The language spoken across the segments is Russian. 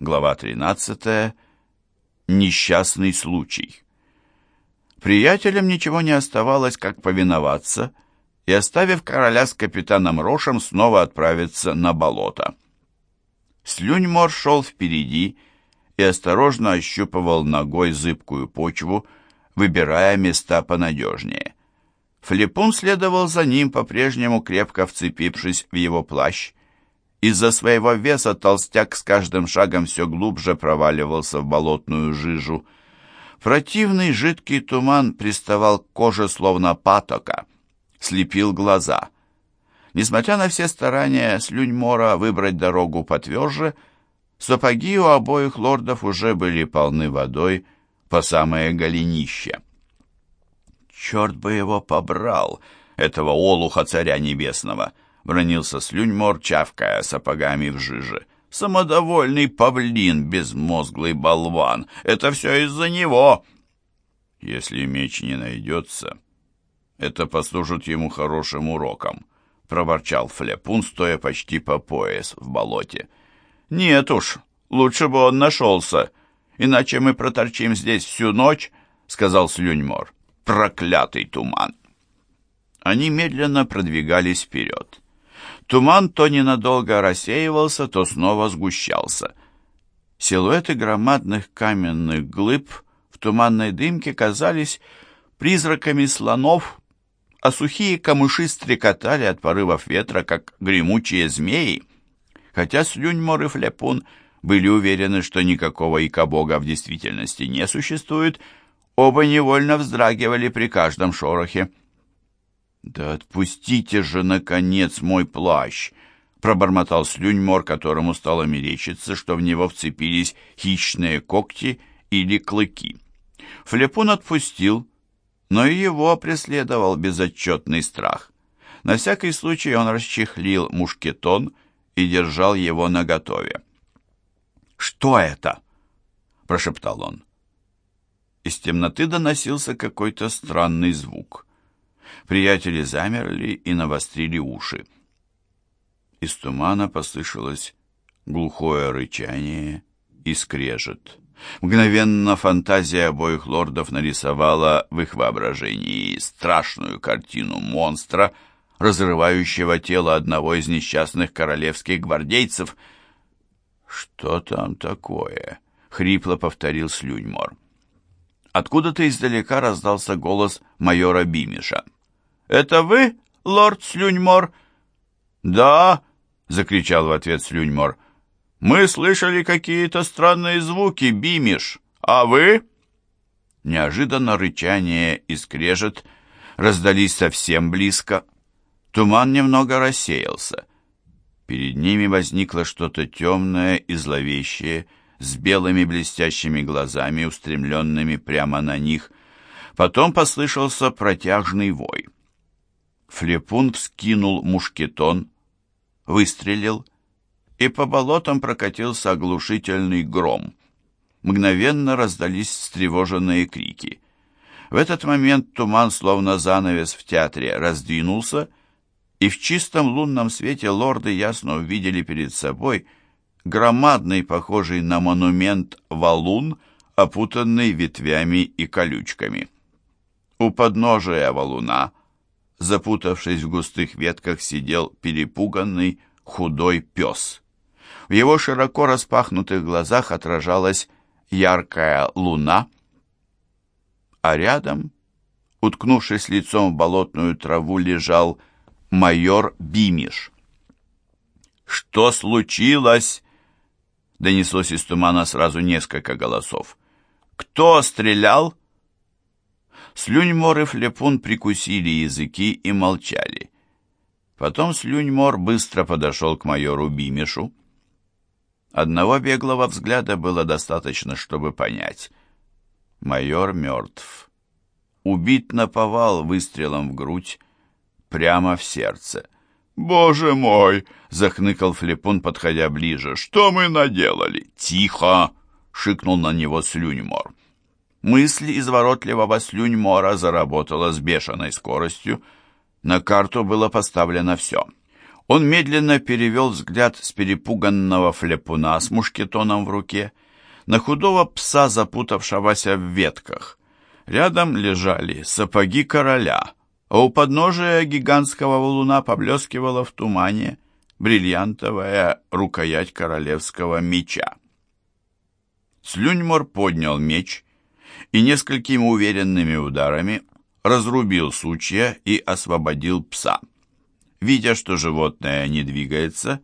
Глава 13. Несчастный случай. Приятелям ничего не оставалось, как повиноваться, и, оставив короля с капитаном Рошем, снова отправиться на болото. Слюньмор шел впереди и осторожно ощупывал ногой зыбкую почву, выбирая места понадежнее. Флипун следовал за ним, по-прежнему крепко вцепившись в его плащ. Из-за своего веса толстяк с каждым шагом все глубже проваливался в болотную жижу. Противный жидкий туман приставал к коже словно патока, слепил глаза. Несмотря на все старания Слюньмора выбрать дорогу потверже, сапоги у обоих лордов уже были полны водой по самое голенище. «Черт бы его побрал, этого олуха царя небесного!» Бронился Слюньмор, чавкая сапогами в жиже. «Самодовольный павлин, безмозглый болван! Это все из-за него!» «Если меч не найдется, это послужит ему хорошим уроком», — проворчал Флепун, стоя почти по пояс в болоте. «Нет уж, лучше бы он нашелся, иначе мы проторчим здесь всю ночь», — сказал Слюньмор. «Проклятый туман!» Они медленно продвигались вперед. Туман то ненадолго рассеивался, то снова сгущался. Силуэты громадных каменных глыб в туманной дымке казались призраками слонов, а сухие камыши стрекотали от порывов ветра, как гремучие змеи. Хотя Слюньмор и Флепун были уверены, что никакого икобога в действительности не существует, оба невольно вздрагивали при каждом шорохе. «Да отпустите же, наконец, мой плащ!» пробормотал слюньмор, которому стало мерещиться, что в него вцепились хищные когти или клыки. Флепун отпустил, но и его преследовал безотчетный страх. На всякий случай он расчехлил мушкетон и держал его наготове. «Что это?» — прошептал он. Из темноты доносился какой-то странный звук. Приятели замерли и навострили уши. Из тумана послышалось глухое рычание и скрежет. Мгновенно фантазия обоих лордов нарисовала в их воображении страшную картину монстра, разрывающего тело одного из несчастных королевских гвардейцев. «Что там такое?» — хрипло повторил Слюньмор. Откуда-то издалека раздался голос майора Бимиша. «Это вы, лорд Слюньмор?» «Да!» — закричал в ответ Слюньмор. «Мы слышали какие-то странные звуки, Бимиш. А вы?» Неожиданно рычание и скрежет раздались совсем близко. Туман немного рассеялся. Перед ними возникло что-то темное и зловещее, с белыми блестящими глазами, устремленными прямо на них. Потом послышался протяжный вой. Флепун вскинул мушкетон, выстрелил, и по болотам прокатился оглушительный гром. Мгновенно раздались встревоженные крики. В этот момент туман, словно занавес в театре, раздвинулся, и в чистом лунном свете лорды ясно увидели перед собой громадный, похожий на монумент, валун, опутанный ветвями и колючками. У подножия валуна — запутавшись в густых ветках, сидел перепуганный худой пес. В его широко распахнутых глазах отражалась яркая луна, а рядом, уткнувшись лицом в болотную траву, лежал майор Бимиш. «Что случилось?» — донеслось из тумана сразу несколько голосов. «Кто стрелял?» Слюньмор и Флепун прикусили языки и молчали. Потом Слюньмор быстро подошел к майору Бимишу. Одного беглого взгляда было достаточно, чтобы понять. Майор мертв. Убит на повал выстрелом в грудь, прямо в сердце. «Боже мой!» — захныкал Флепун, подходя ближе. «Что мы наделали?» «Тихо!» — шикнул на него Слюньмор. Мысль изворотливого слюньмора заработала с бешеной скоростью. На карту было поставлено все. Он медленно перевел взгляд с перепуганного флепуна с мушкетоном в руке на худого пса, запутавшегося в ветках. Рядом лежали сапоги короля, а у подножия гигантского валуна поблескивала в тумане бриллиантовая рукоять королевского меча. Слюньмор поднял меч и несколькими уверенными ударами разрубил сучья и освободил пса. Видя, что животное не двигается,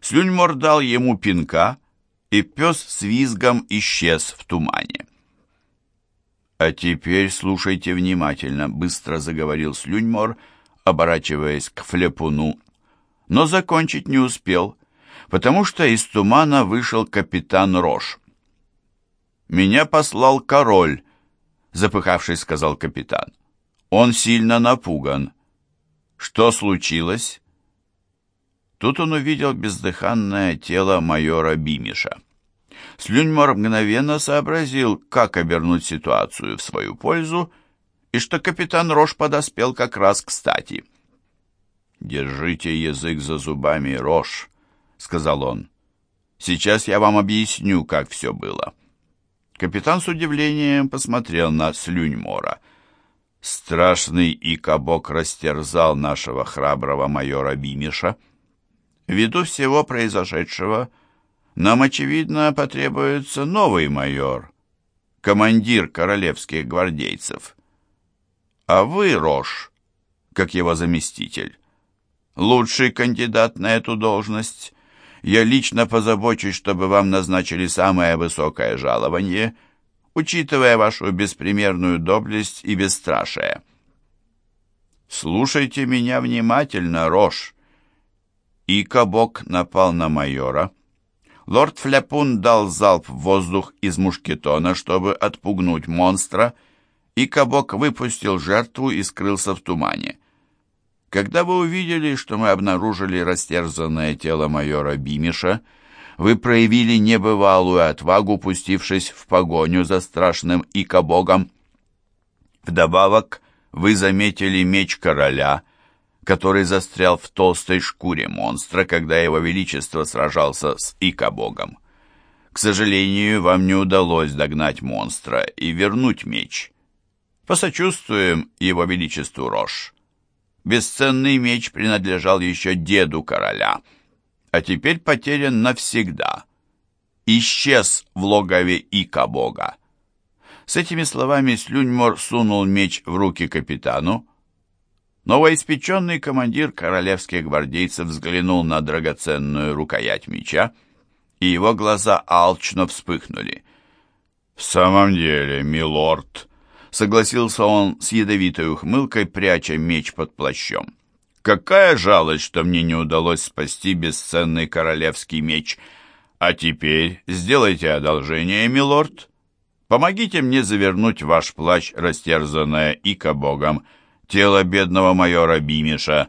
Слюньмор дал ему пинка, и пес с визгом исчез в тумане. «А теперь слушайте внимательно», — быстро заговорил Слюньмор, оборачиваясь к Флепуну. Но закончить не успел, потому что из тумана вышел капитан Рош. «Меня послал король», — запыхавшись, сказал капитан. «Он сильно напуган». Что случилось? Тут он увидел бездыханное тело майора Бимиша. Слюньмор мгновенно сообразил, как обернуть ситуацию в свою пользу, и что капитан Рош подоспел как раз кстати. «Держите язык за зубами, Рош», — сказал он. «Сейчас я вам объясню, как все было». Капитан с удивлением посмотрел на Слюньмора — Страшный и кабок растерзал нашего храброго майора Бимиша. Ввиду всего произошедшего, нам, очевидно, потребуется новый майор, командир королевских гвардейцев. А вы, Рош, как его заместитель, лучший кандидат на эту должность. Я лично позабочусь, чтобы вам назначили самое высокое жалование — учитывая вашу беспримерную доблесть и бесстрашие. Слушайте меня внимательно, Рош. И кабок напал на майора. Лорд Фляпун дал залп в воздух из мушкетона, чтобы отпугнуть монстра, и кабок выпустил жертву и скрылся в тумане. Когда вы увидели, что мы обнаружили растерзанное тело майора Бимиша, вы проявили небывалую отвагу, пустившись в погоню за страшным икобогом. Вдобавок, вы заметили меч короля, который застрял в толстой шкуре монстра, когда его величество сражался с икобогом. К сожалению, вам не удалось догнать монстра и вернуть меч. Посочувствуем его величеству Рош. Бесценный меч принадлежал еще деду короля — а теперь потерян навсегда. Исчез в логове Ика-бога. С этими словами Слюньмор сунул меч в руки капитану. Новоиспеченный командир королевских гвардейцев взглянул на драгоценную рукоять меча, и его глаза алчно вспыхнули. «В самом деле, милорд», — согласился он с ядовитой ухмылкой, пряча меч под плащом. Какая жалость, что мне не удалось спасти бесценный королевский меч. А теперь сделайте одолжение, милорд. Помогите мне завернуть ваш плащ, растерзанное ико богом, тело бедного майора Бимиша,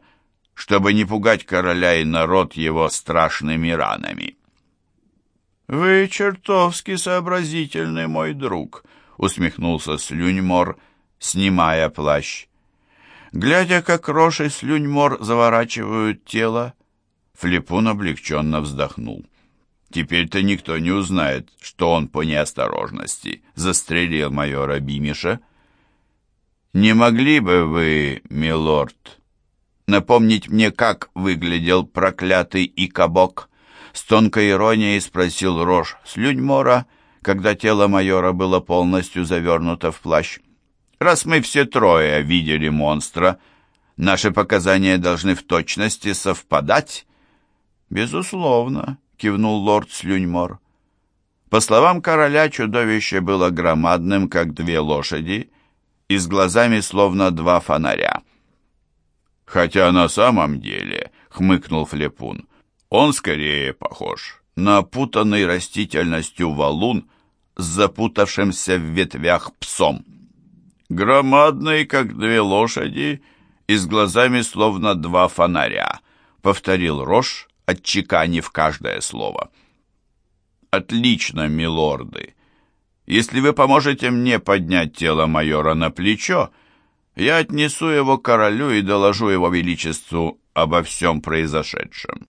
чтобы не пугать короля и народ его страшными ранами. «Вы чертовски сообразительный, мой друг», — усмехнулся Слюньмор, снимая плащ. Глядя, как Рош и Слюньмор заворачивают тело, Флепун облегченно вздохнул. Теперь-то никто не узнает, что он по неосторожности застрелил майора Бимиша. «Не могли бы вы, милорд, напомнить мне, как выглядел проклятый Икабок?» С тонкой иронией спросил Рош Слюньмора, когда тело майора было полностью завернуто в плащ. Раз мы все трое видели монстра, наши показания должны в точности совпадать. Безусловно, кивнул лорд Слюньмор. По словам короля, чудовище было громадным, как две лошади, и с глазами словно два фонаря. Хотя на самом деле, хмыкнул Флепун, он скорее похож на опутанный растительностью валун с запутавшимся в ветвях псом громадный, как две лошади, и с глазами словно два фонаря», — повторил Рош, отчеканив каждое слово. «Отлично, милорды. Если вы поможете мне поднять тело майора на плечо, я отнесу его королю и доложу его величеству обо всем произошедшем.